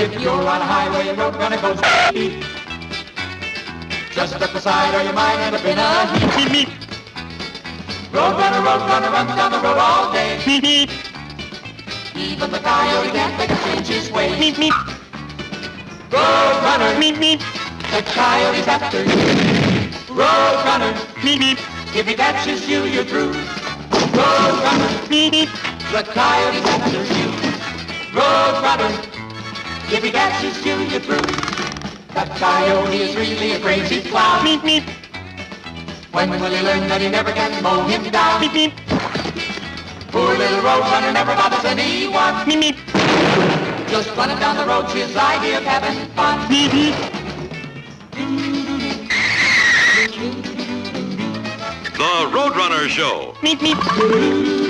If you're on a highway, road runner goes beep. Just step aside or you might end up in a heap. Beep, beep. Road runner, road runner runs down the road all day. Beep, beep. Even the coyote can't make him change his way. Beep, beep. Road runner, Beep, beep. the coyote's after you. Road runner, Beep, beep. if he catches you, you're through. Road runner, Beep, beep. the coyote's after you. Road runner, if he catches you, you're through. That coyote is really a crazy clown. Beep, beep. When will he learn that he never can mow him down? Meep, meep. Poor little road runner never bothers anyone. Meep, meep. Just running down the road's his idea of having fun. Meep, meep. The Roadrunner Show. Meep, beep.